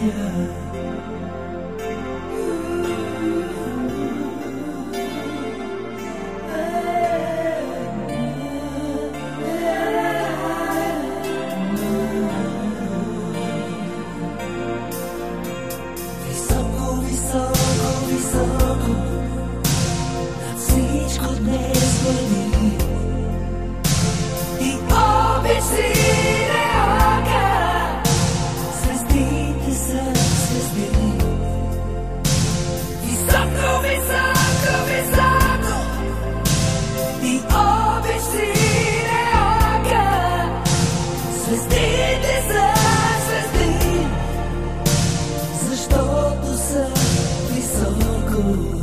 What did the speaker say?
vidia. you.